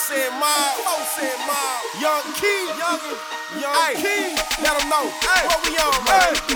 Post and Mob, Post and Mob, Young King, Young, Young King, let them know hey. what we on, man. Hey.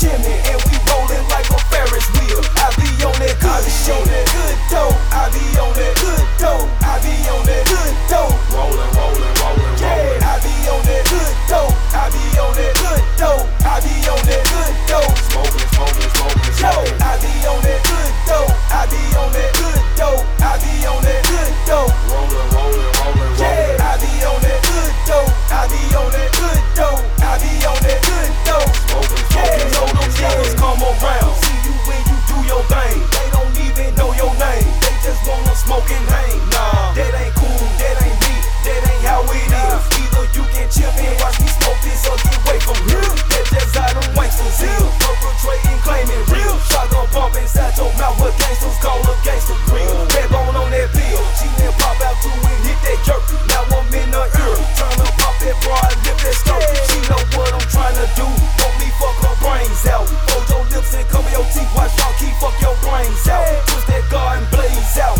Jimmy, and Keep up your brains out. Twist that garden blaze out.